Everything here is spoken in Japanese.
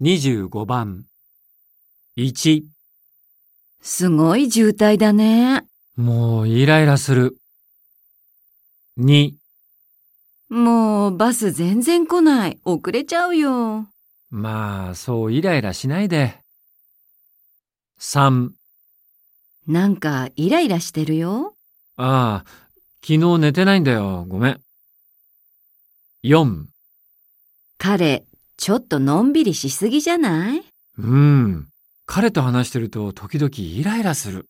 25番。1、すごい渋滞だね。もうイライラする。2、もうバス全然来ない。遅れちゃうよ。まあ、そうイライラしないで。3、なんかイライラしてるよ。ああ、昨日寝てないんだよ。ごめん。4、彼、ちょっとのんびりしすぎじゃない？うん。彼と話してると時々イライラする。